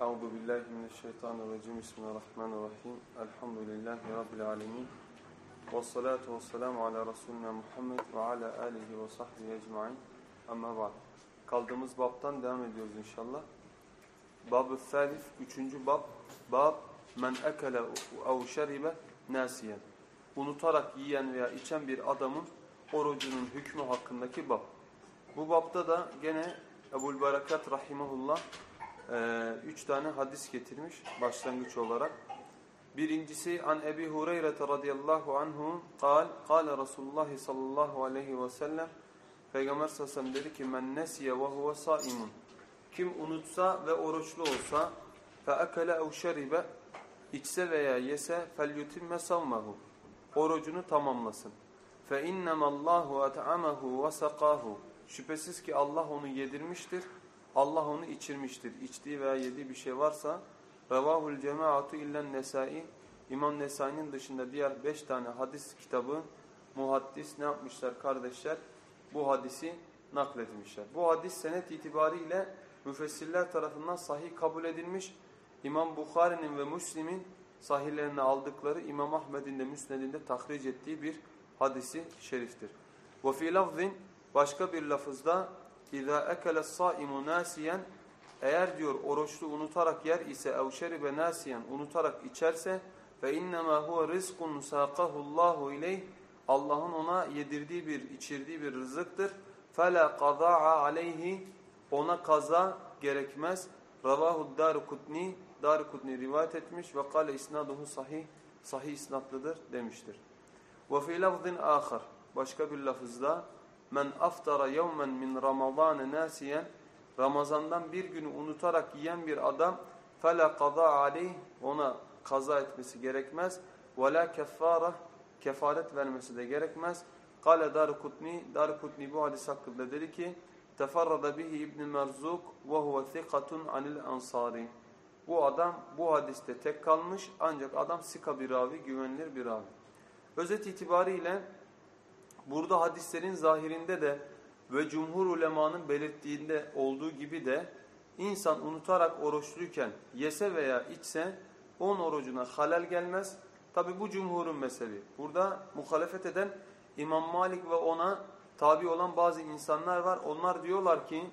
Euzu billahi mineşşeytanirracim. Bismillahirrahmanirrahim. Elhamdülillahi rabbil alamin. Ves salatu vesselamu ala resulina Muhammed ve ala alihi ve sahbihi ecmaîn. Amma ba'd. Kaldığımız babtan devam ediyoruz inşallah. Bab-ı Salif 3. bab. Bab men ekele ev şeribe nasiyen. Unutarak yiyen veya içen bir adamın orucunun hükmü hakkındaki bab. Bu babda da gene Ebu'l Barakat rahimehullah ee, üç tane hadis getirmiş başlangıç olarak. Birincisi an Ebi Hureyre radıyallahu anhu kal, kale Resulullah sallallahu aleyhi ve sellem Peygamber sallallahu aleyhi ve dedi ki men nesiye ve huve saimun kim unutsa ve oruçlu olsa fe ekele ev şeribe içse veya yese fel yutimme savmahu orucunu tamamlasın. Fe innemallahu et'amehu ve sakahu şüphesiz ki Allah onu yedirmiştir Allah onu içirmiştir. İçtiği veya yediği bir şey varsa Revahul cemaatu illen nesai İmam Nesai'nin dışında diğer beş tane hadis kitabı muhaddis ne yapmışlar kardeşler? Bu hadisi nakletmişler. Bu hadis senet itibariyle müfessirler tarafından sahih kabul edilmiş. İmam Bukhari'nin ve Müslim'in sahihlerini aldıkları İmam Ahmed'in de Müsned'inde tahric ettiği bir hadisi şeriftir. Fi lafzin başka bir lafızda İza ekele saimu nasiyen eğer diyor oruçlu unutarak yer ise ev şeribe nasiyen unutarak içerse fe innema huve rizkun saqahullahu ileyh Allah'ın ona yedirdiği bir içirdiği bir rızıktır. Fela qada'a aleyhi ona kaza gerekmez. Ravahu Darukutni Darukutni rivayet etmiş ve kale isnaduhu sahih sahih isnatlıdır demiştir. Ve fi lafzin ahar başka bir lafızda men aftara yevmen min ramazan nasiyen Ramazandan bir günü unutarak yiyen bir adam fela kaza aleyh ona kaza etmesi gerekmez ve la keffara kefaret vermesi de gerekmez. Kale Darukutni Darukutni bu hadis hakkında dedi ki teferrada bihi İbn Merzuk ve huve thikatun anil ansari. Bu adam bu hadiste tek kalmış ancak adam sika bir ravi, güvenilir bir ravi. Özet itibariyle Burada hadislerin zahirinde de ve cumhur ulemanın belirttiğinde olduğu gibi de insan unutarak oruçluyken yese veya içse onun orucuna halal gelmez. Tabi bu cumhurun mezhebi. Burada muhalefet eden İmam Malik ve ona tabi olan bazı insanlar var. Onlar diyorlar ki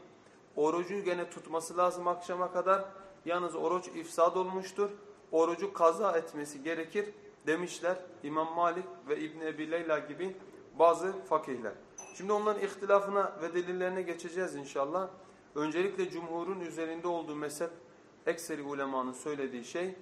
orucu gene tutması lazım akşama kadar. Yalnız oruç ifsad olmuştur. Orucu kaza etmesi gerekir demişler İmam Malik ve İbn Ebi Leyla gibi bazı fakihler. Şimdi onların ihtilafına ve delillerine geçeceğiz inşallah. Öncelikle cumhurun üzerinde olduğu mezhep ekseri ulemanın söylediği şey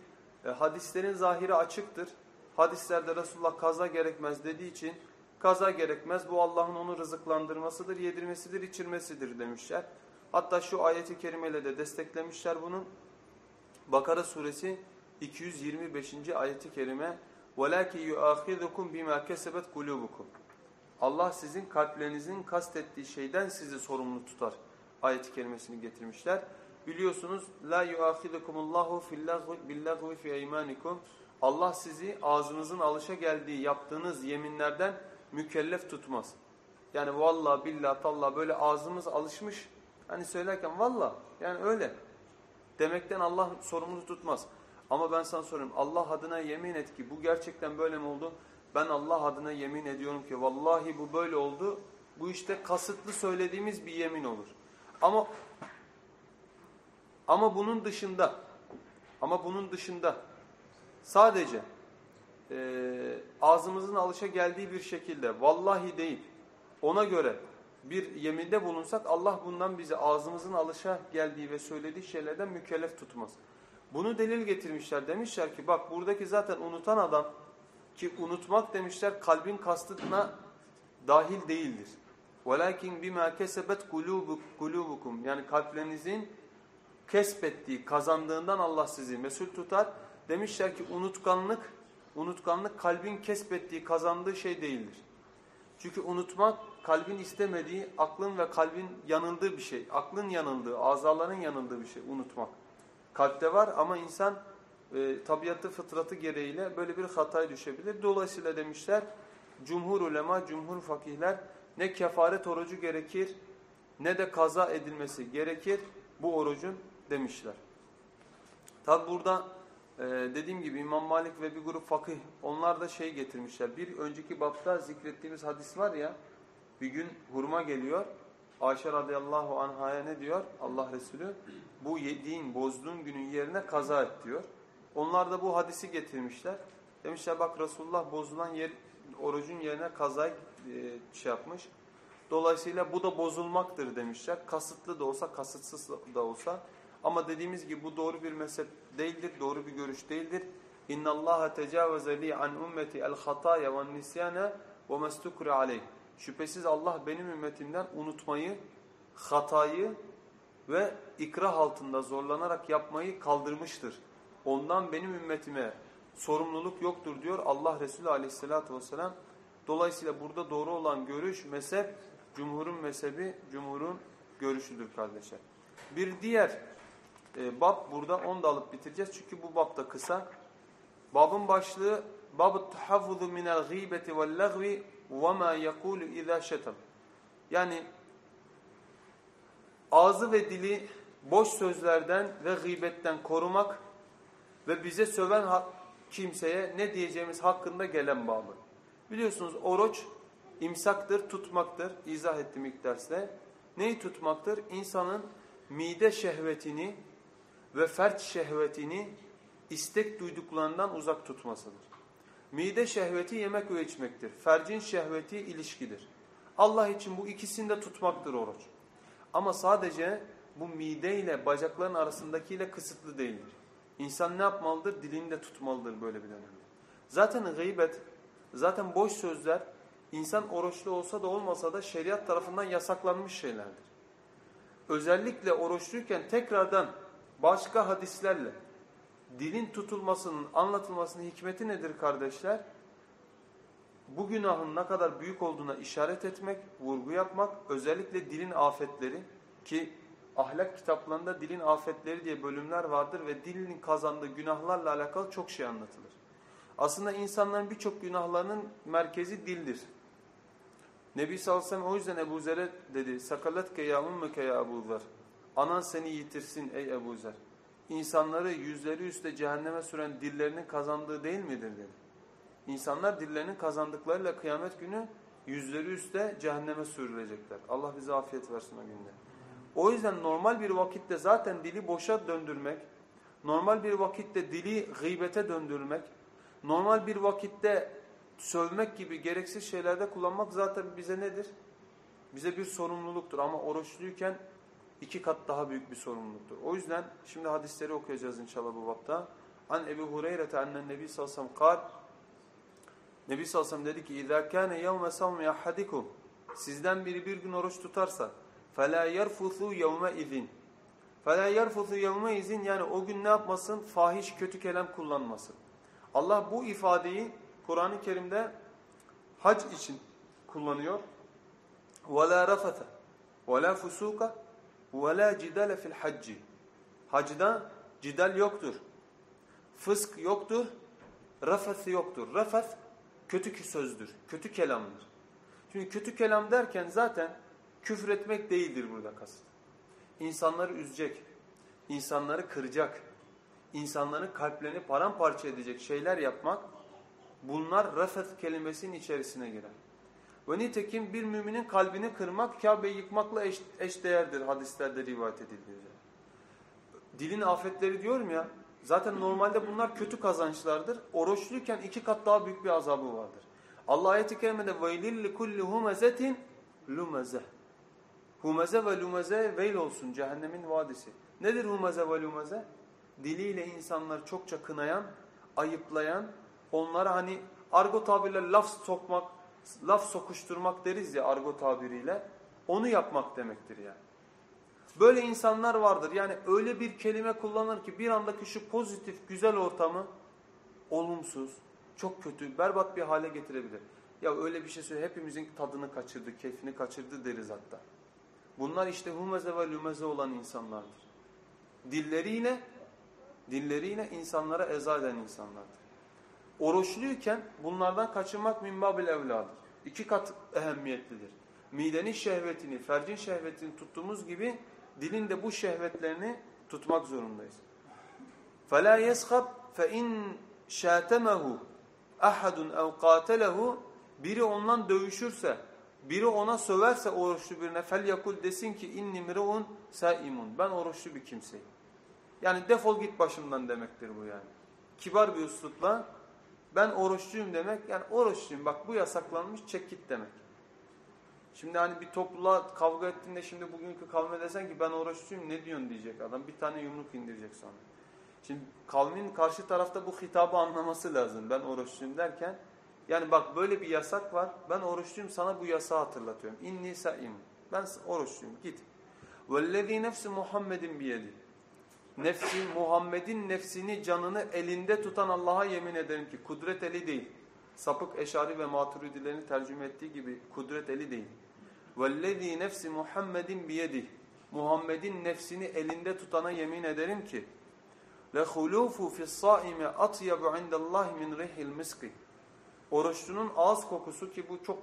e, hadislerin zahiri açıktır. Hadislerde Resulullah kaza gerekmez dediği için kaza gerekmez bu Allah'ın onu rızıklandırmasıdır, yedirmesidir, içirmesidir demişler. Hatta şu ayeti kerimeyle de desteklemişler bunun. Bakara suresi 225. ayeti kerime وَلَاكِ يُؤَخِذُكُمْ بِمَا كَسَبَتْ قُلُوبُكُمْ Allah sizin kalplerinizin kastettiği şeyden sizi sorumlu tutar. Ayet-i kerimesini getirmişler. Biliyorsunuz la yuahidukumullahu billahvi fi eymanikum. Allah sizi ağzınızın alışa geldiği yaptığınız yeminlerden mükellef tutmaz. Yani valla billah tallah böyle ağzımız alışmış. Hani söylerken valla yani öyle. Demekten Allah sorumlu tutmaz. Ama ben sana soruyorum Allah adına yemin et ki bu gerçekten böyle mi oldu? Ben Allah adına yemin ediyorum ki vallahi bu böyle oldu. Bu işte kasıtlı söylediğimiz bir yemin olur. Ama ama bunun dışında ama bunun dışında sadece e, ağzımızın alışa geldiği bir şekilde vallahi deyip ona göre bir yeminde bulunsak Allah bundan bizi ağzımızın alışa geldiği ve söylediği şeylerden mükellef tutmaz. Bunu delil getirmişler. Demişler ki bak buradaki zaten unutan adam ki unutmak demişler kalbin kastına dahil değildir. وَلَكِنْ بِمَا كَسَبَتْ قُلُوبُكُمْ Yani kalplerinizin kesbettiği, kazandığından Allah sizi mesul tutar. demişler ki unutkanlık, unutkanlık kalbin kesbettiği, kazandığı şey değildir. Çünkü unutmak kalbin istemediği, aklın ve kalbin yanıldığı bir şey. Aklın yanıldığı, azaların yanıldığı bir şey unutmak. Kalpte var ama insan e, tabiatı, fıtratı gereğiyle böyle bir hataya düşebilir. Dolayısıyla demişler, cumhur ulema, cumhur fakihler ne kefaret orucu gerekir ne de kaza edilmesi gerekir bu orucun demişler. Tabi burada e, dediğim gibi İmam Malik ve bir grup fakih onlar da şey getirmişler. Bir önceki bapta zikrettiğimiz hadis var ya bir gün hurma geliyor. Ayşe radıyallahu anhaya ne diyor Allah Resulü? Bu yediğin, bozduğun günün yerine kaza et diyor. Onlar da bu hadisi getirmişler. Demişler bak Resulullah bozulan yer, orucun yerine kazayı e, şey yapmış. Dolayısıyla bu da bozulmaktır demişler. Kasıtlı da olsa, kasıtsız da olsa. Ama dediğimiz gibi bu doğru bir mezhep değildir, doğru bir görüş değildir. İnna Allah tecavüze li an ummeti el hataya ve nisyana ve mestukri aleyh. Şüphesiz Allah benim ümmetimden unutmayı, hatayı ve ikrah altında zorlanarak yapmayı kaldırmıştır. Ondan benim ümmetime sorumluluk yoktur diyor Allah Resulü aleyhissalatü vesselam. Dolayısıyla burada doğru olan görüş, mezhep, cumhurun mezhebi, cumhurun görüşüdür kardeşler. Bir diğer e, bab burada onu da alıp bitireceğiz çünkü bu bab da kısa. Babın başlığı Bab-ı tahaffuzu minel gıybeti vel lagvi ve ma yekulu izâ şetem. Yani ağzı ve dili boş sözlerden ve gıybetten korumak ve bize söven kimseye ne diyeceğimiz hakkında gelen babı. Biliyorsunuz oruç imsaktır, tutmaktır. İzah ettim ilk derste. Neyi tutmaktır? İnsanın mide şehvetini ve fert şehvetini istek duyduklarından uzak tutmasıdır. Mide şehveti yemek ve içmektir. Fercin şehveti ilişkidir. Allah için bu ikisini de tutmaktır oruç. Ama sadece bu mide ile bacakların arasındakiyle kısıtlı değildir. İnsan ne yapmalıdır? Dilini de tutmalıdır böyle bir dönemde. Zaten gıybet, zaten boş sözler insan oruçlu olsa da olmasa da şeriat tarafından yasaklanmış şeylerdir. Özellikle oruçluyken tekrardan başka hadislerle dilin tutulmasının, anlatılmasının hikmeti nedir kardeşler? Bu günahın ne kadar büyük olduğuna işaret etmek, vurgu yapmak, özellikle dilin afetleri ki ahlak kitaplarında dilin afetleri diye bölümler vardır ve dilin kazandığı günahlarla alakalı çok şey anlatılır. Aslında insanların birçok günahlarının merkezi dildir. Nebi sallallahu aleyhi ve sellem o yüzden Ebu Zer'e dedi sakaletke ya ummeke ya Ebu Zer. Anan seni yitirsin ey Ebu Zer. İnsanları yüzleri üstte cehenneme süren dillerinin kazandığı değil midir dedi. İnsanlar dillerinin kazandıklarıyla kıyamet günü yüzleri üstte cehenneme sürülecekler. Allah bize afiyet versin o günde. O yüzden normal bir vakitte zaten dili boşa döndürmek, normal bir vakitte dili gıybete döndürmek, normal bir vakitte sövmek gibi gereksiz şeylerde kullanmak zaten bize nedir? Bize bir sorumluluktur ama oruçluyken iki kat daha büyük bir sorumluluktur. O yüzden şimdi hadisleri okuyacağız inşallah bu vapta. An Ebu Hureyre'te annen Nebi salsam kar. Nebi salsam dedi ki İzâ kâne yevme savmi ahadikum. Sizden biri bir gün oruç tutarsa فَلَا يَرْفُثُ يَوْمَ اِذٍ فَلَا يَرْفُثُ يَوْمَ اِذٍ Yani o gün ne yapmasın? Fahiş, kötü kelam kullanmasın. Allah bu ifadeyi Kur'an-ı Kerim'de hac için kullanıyor. وَلَا رَفَثَ وَلَا فُسُوقَ وَلَا جِدَلَ fil hacci. Hacda cidal yoktur. Fısk yoktur. Rafeth yoktur. Rafeth kötü sözdür. Kötü kelamdır. Çünkü kötü kelam derken zaten küfür etmek değildir burada kasıt. İnsanları üzecek, insanları kıracak, insanların kalplerini paramparça edecek şeyler yapmak bunlar rafet kelimesinin içerisine girer. Ve nitekim bir müminin kalbini kırmak Kabe'yi yıkmakla eş, eşdeğerdir hadislerde rivayet edildiği Dilin afetleri diyorum ya zaten normalde bunlar kötü kazançlardır. Oruçluyken iki kat daha büyük bir azabı vardır. Allah ayeti kerimede وَيْلِلِّ كُلِّ هُمَزَةٍ لُمَزَةٍ Humeze ve lumeze veil olsun cehennemin vadisi. Nedir humeze ve lumeze? Diliyle insanlar çokça kınayan, ayıplayan, onlara hani argo tabirle laf sokmak, laf sokuşturmak deriz ya argo tabiriyle. Onu yapmak demektir yani. Böyle insanlar vardır. Yani öyle bir kelime kullanır ki bir andaki şu pozitif, güzel ortamı olumsuz, çok kötü, berbat bir hale getirebilir. Ya öyle bir şey söyle hepimizin tadını kaçırdı, keyfini kaçırdı deriz hatta. Bunlar işte humeze ve lümeze olan insanlardır. Dilleriyle, dilleriyle insanlara eza eden insanlardır. Oruçluyken bunlardan kaçınmak minbabil evladır. İki kat ehemmiyetlidir. Midenin şehvetini, fercin şehvetini tuttuğumuz gibi dilin de bu şehvetlerini tutmak zorundayız. فَلَا يَسْخَبْ فَاِنْ شَاتَمَهُ اَحَدٌ اَوْ قَاتَلَهُ Biri ondan dövüşürse, biri ona söverse oruçlu birine fel yakul desin ki inni mirun saimun. Ben oruçlu bir kimseyim. Yani defol git başımdan demektir bu yani. Kibar bir üslupla ben oruçluyum demek yani oruçluyum bak bu yasaklanmış çek git demek. Şimdi hani bir topluluğa kavga ettiğinde şimdi bugünkü kavme desen ki ben oruçluyum ne diyorsun diyecek adam bir tane yumruk indirecek sonra. Şimdi kavmin karşı tarafta bu hitabı anlaması lazım ben oruçluyum derken yani bak böyle bir yasak var. Ben oruçluyum sana bu yasağı hatırlatıyorum. İnni sa'im. Ben oruçluyum git. Vellezî nefsi Muhammed'in biyedi. Nefsi Muhammed'in nefsini canını elinde tutan Allah'a yemin ederim ki kudret eli değil. Sapık eşari ve maturidilerin tercüme ettiği gibi kudret eli değil. Vellezî nefsi Muhammed'in biyedi. Muhammed'in nefsini elinde tutana yemin ederim ki le hulufu fi's-sâimi atyabu indallahi min rihil miski. Oruçlunun ağız kokusu ki bu çok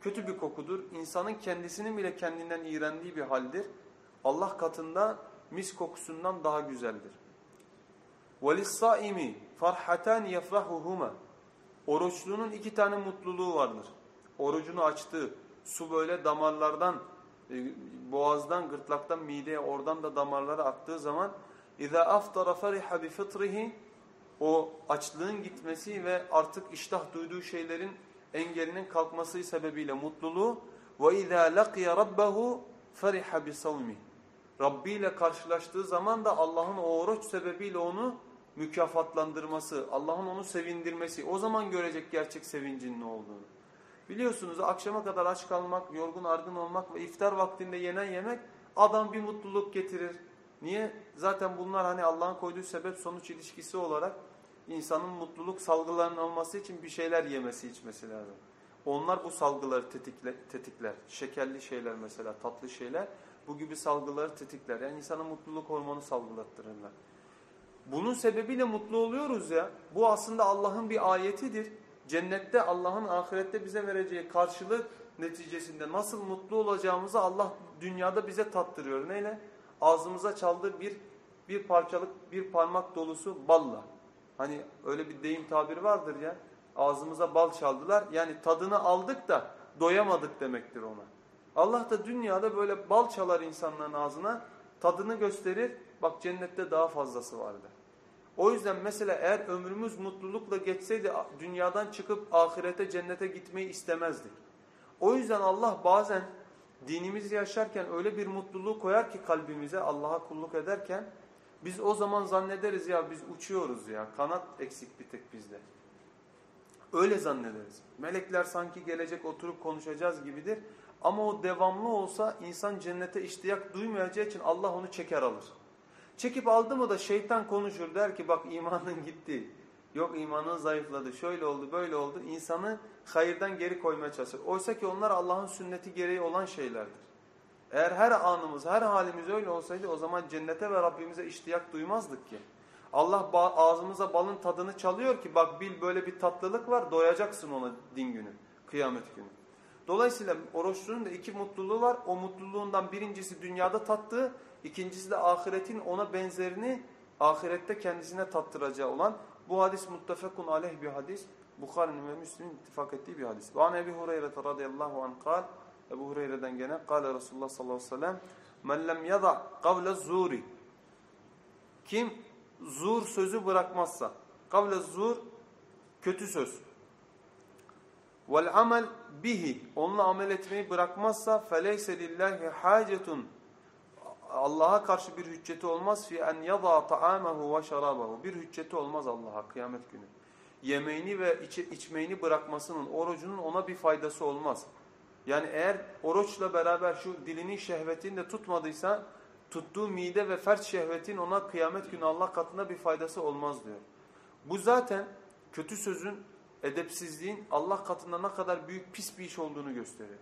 kötü bir kokudur. İnsanın kendisinin bile kendinden iğrendiği bir haldir. Allah katında mis kokusundan daha güzeldir. وَلِلصَّائِمِ فَرْحَتَانِ يَفْرَحُهُمَا Oruçlunun iki tane mutluluğu vardır. Orucunu açtığı, su böyle damarlardan, e, boğazdan, gırtlaktan, mideye, oradan da damarlara aktığı zaman اِذَا أَفْطَرَ فَرِحَ بِفِطْرِهِ O açlığın gitmesi ve artık iştah duyduğu şeylerin engelinin kalkması sebebiyle mutluluğu وَاِذَا لَقِيَ رَبَّهُ فَرِحَ بِصَوْمِهِ Rabbi ile karşılaştığı zaman da Allah'ın o oruç sebebiyle onu mükafatlandırması, Allah'ın onu sevindirmesi, o zaman görecek gerçek sevincin ne olduğunu. Biliyorsunuz akşama kadar aç kalmak, yorgun argın olmak ve iftar vaktinde yenen yemek adam bir mutluluk getirir. Niye? Zaten bunlar hani Allah'ın koyduğu sebep sonuç ilişkisi olarak insanın mutluluk salgılarının olması için bir şeyler yemesi içmesi lazım. Onlar bu salgıları tetikler, tetikler. Şekerli şeyler mesela, tatlı şeyler bu gibi salgıları tetikler. Yani insana mutluluk hormonu salgılattırırlar. Bunun sebebiyle mutlu oluyoruz ya. Bu aslında Allah'ın bir ayetidir. Cennette Allah'ın ahirette bize vereceği karşılık neticesinde nasıl mutlu olacağımızı Allah dünyada bize tattırıyor. Neyle? Ağzımıza çaldığı bir bir parçalık bir parmak dolusu balla. Hani öyle bir deyim tabiri vardır ya. Ağzımıza bal çaldılar. Yani tadını aldık da doyamadık demektir ona. Allah da dünyada böyle bal çalar insanların ağzına. Tadını gösterir. Bak cennette daha fazlası vardı. O yüzden mesela eğer ömrümüz mutlulukla geçseydi dünyadan çıkıp ahirete cennete gitmeyi istemezdik. O yüzden Allah bazen dinimizi yaşarken öyle bir mutluluğu koyar ki kalbimize Allah'a kulluk ederken biz o zaman zannederiz ya biz uçuyoruz ya kanat eksik bir tek bizde. Öyle zannederiz. Melekler sanki gelecek oturup konuşacağız gibidir. Ama o devamlı olsa insan cennete iştiyak duymayacağı için Allah onu çeker alır. Çekip aldı mı da şeytan konuşur der ki bak imanın gitti. Yok imanın zayıfladı. Şöyle oldu böyle oldu. İnsanı hayırdan geri koymaya çalışır. Oysa ki onlar Allah'ın sünneti gereği olan şeylerdir. Eğer her anımız, her halimiz öyle olsaydı o zaman cennete ve Rabbimize iştiyak duymazdık ki. Allah ağzımıza balın tadını çalıyor ki bak bil böyle bir tatlılık var doyacaksın ona din günü, kıyamet günü. Dolayısıyla oruçlunun da iki mutluluğu var. O mutluluğundan birincisi dünyada tattığı, ikincisi de ahiretin ona benzerini ahirette kendisine tattıracağı olan bu hadis muttefekun aleyh bir hadis. Bukhari'nin ve Müslim'in ittifak ettiği bir hadis. Ve an Ebi Hureyre radıyallahu anh kal. Ebu Hureyre'den gene kâle Resulullah sallallahu aleyhi ve sellem men lem yada kavle zuri kim zur sözü bırakmazsa kavle zur kötü söz. Vel amel bihi onunla amel etmeyi bırakmazsa feleyse lillahi hacetun Allah'a karşı bir hücceti olmaz fi en yada ta'amahu ve şarabahu bir hücceti olmaz Allah'a kıyamet günü. Yemeğini ve iç, içmeğini bırakmasının orucunun ona bir faydası olmaz yani eğer oruçla beraber şu dilinin şehvetini de tutmadıysa tuttuğu mide ve fert şehvetin ona kıyamet günü Allah katında bir faydası olmaz diyor. Bu zaten kötü sözün, edepsizliğin Allah katında ne kadar büyük pis bir iş olduğunu gösteriyor.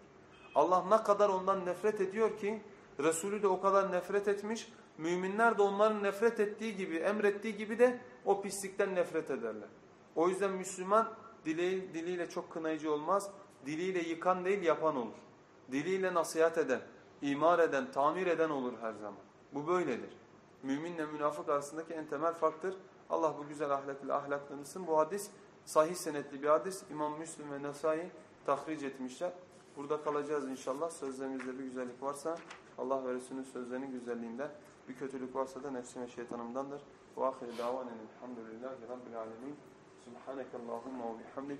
Allah ne kadar ondan nefret ediyor ki Resulü de o kadar nefret etmiş. Müminler de onların nefret ettiği gibi, emrettiği gibi de o pislikten nefret ederler. O yüzden Müslüman dili, diliyle çok kınayıcı olmaz. Diliyle yıkan değil yapan olur. Diliyle nasihat eden, imar eden, tamir eden olur her zaman. Bu böyledir. Müminle münafık arasındaki en temel farktır. Allah bu güzel ahlaklı ahlaklanırsın. Bu hadis sahih senetli bir hadis. İmam Müslim ve Nesai tahric etmişler. Burada kalacağız inşallah. Sözlerimizde bir güzellik varsa Allah ve Resulünün sözlerinin güzelliğinden, bir kötülük varsa da nefsim ve şeytanımdandır. Ve ahire davanen elhamdülillahi rabbil alemin. Subhaneke Allahumma ve bihamdik.